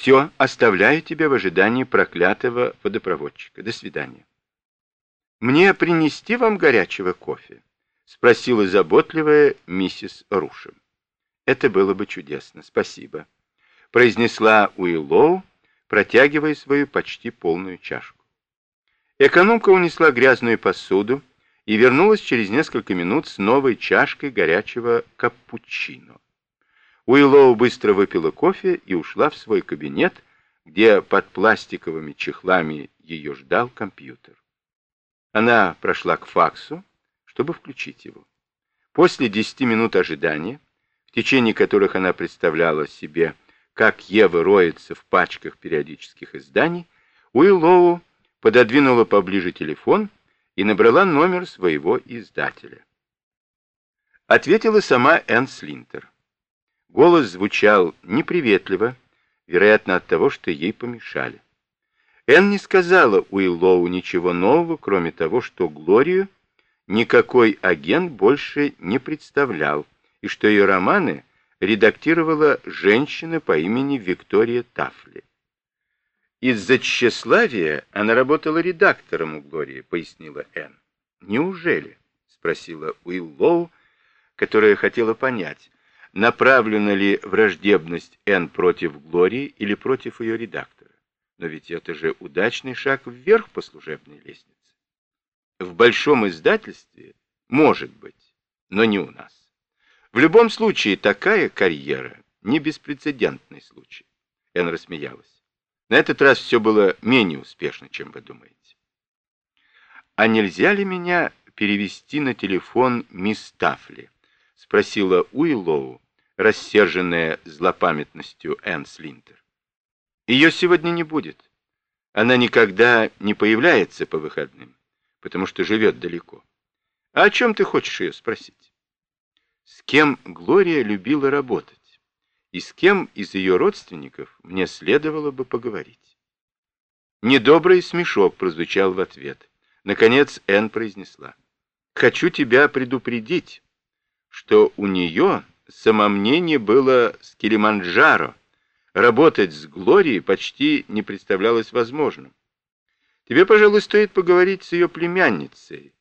Все, оставляю тебя в ожидании проклятого водопроводчика. До свидания. Мне принести вам горячего кофе? Спросила заботливая миссис Рушем. Это было бы чудесно, спасибо. Произнесла Уиллоу, протягивая свою почти полную чашку. Экономка унесла грязную посуду и вернулась через несколько минут с новой чашкой горячего капучино. Уиллоу быстро выпила кофе и ушла в свой кабинет, где под пластиковыми чехлами ее ждал компьютер. Она прошла к факсу, чтобы включить его. После десяти минут ожидания, в течение которых она представляла себе, как Ева роется в пачках периодических изданий, Уиллоу пододвинула поближе телефон и набрала номер своего издателя. Ответила сама Энн Слинтер. Голос звучал неприветливо, вероятно, от того, что ей помешали. Энн не сказала Уиллоу ничего нового, кроме того, что Глорию никакой агент больше не представлял, и что ее романы редактировала женщина по имени Виктория Тафли. Из-за тщеславия она работала редактором у Глории, пояснила Энн. Неужели? спросила Уиллоу, которая хотела понять, направлена ли враждебность Н против Глории или против ее редактора. Но ведь это же удачный шаг вверх по служебной лестнице. В большом издательстве может быть, но не у нас. В любом случае, такая карьера не беспрецедентный случай. Эн рассмеялась. На этот раз все было менее успешно, чем вы думаете. А нельзя ли меня перевести на телефон мисс Тафли? Спросила Уиллоу, рассерженная злопамятностью Энн Слинтер. Ее сегодня не будет. Она никогда не появляется по выходным, потому что живет далеко. А о чем ты хочешь ее спросить? С кем Глория любила работать? И с кем из ее родственников мне следовало бы поговорить? Недобрый смешок прозвучал в ответ. Наконец Энн произнесла. «Хочу тебя предупредить, что у нее самомнение было с Килиманджаро. Работать с Глорией почти не представлялось возможным. Тебе, пожалуй, стоит поговорить с ее племянницей,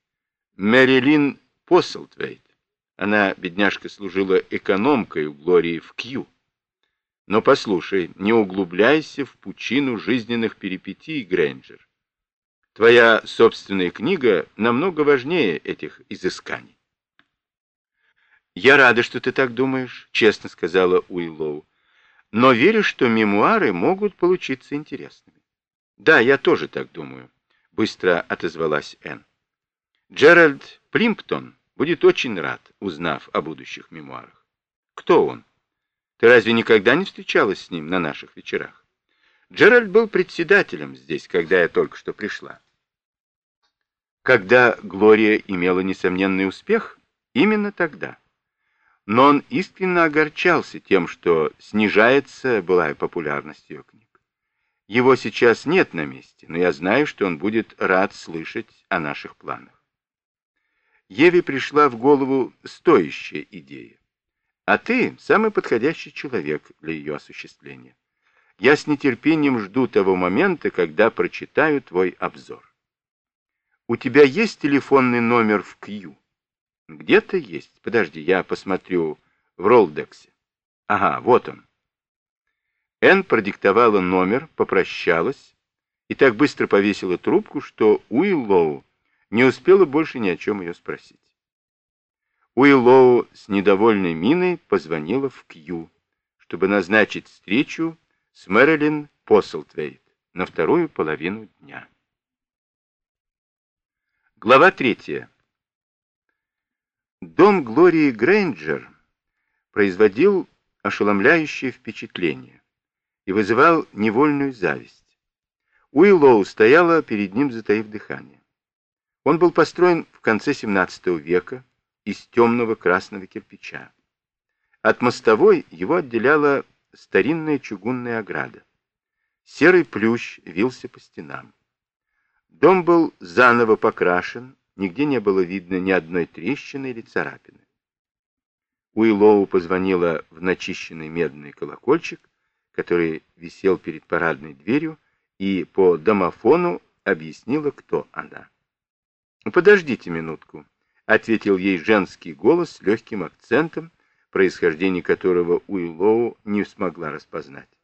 Мэрилин Посселтвейт. Она, бедняжка, служила экономкой у Глории в Кью. Но послушай, не углубляйся в пучину жизненных перипетий, Грэнджер. Твоя собственная книга намного важнее этих изысканий. «Я рада, что ты так думаешь», — честно сказала Уиллоу. «Но верю, что мемуары могут получиться интересными». «Да, я тоже так думаю», — быстро отозвалась Энн. «Джеральд Плимптон будет очень рад, узнав о будущих мемуарах. Кто он? Ты разве никогда не встречалась с ним на наших вечерах? Джеральд был председателем здесь, когда я только что пришла. Когда Глория имела несомненный успех, именно тогда но он искренне огорчался тем, что снижается былая популярность ее книг. Его сейчас нет на месте, но я знаю, что он будет рад слышать о наших планах. Еве пришла в голову стоящая идея. А ты самый подходящий человек для ее осуществления. Я с нетерпением жду того момента, когда прочитаю твой обзор. У тебя есть телефонный номер в Кью? Где-то есть. Подожди, я посмотрю в Ролдексе. Ага, вот он. Энн продиктовала номер, попрощалась и так быстро повесила трубку, что Уиллоу не успела больше ни о чем ее спросить. Уиллоу с недовольной миной позвонила в Кью, чтобы назначить встречу с Мэрилин Посселтвейт на вторую половину дня. Глава третья. Дом Глории Грейнджер производил ошеломляющее впечатление и вызывал невольную зависть. Уиллоу стояла перед ним, затаив дыхание. Он был построен в конце XVII века из темного красного кирпича. От мостовой его отделяла старинная чугунная ограда. Серый плющ вился по стенам. Дом был заново покрашен, Нигде не было видно ни одной трещины или царапины. Уиллоу позвонила в начищенный медный колокольчик, который висел перед парадной дверью, и по домофону объяснила, кто она. «Подождите минутку», — ответил ей женский голос с легким акцентом, происхождение которого Уиллоу не смогла распознать.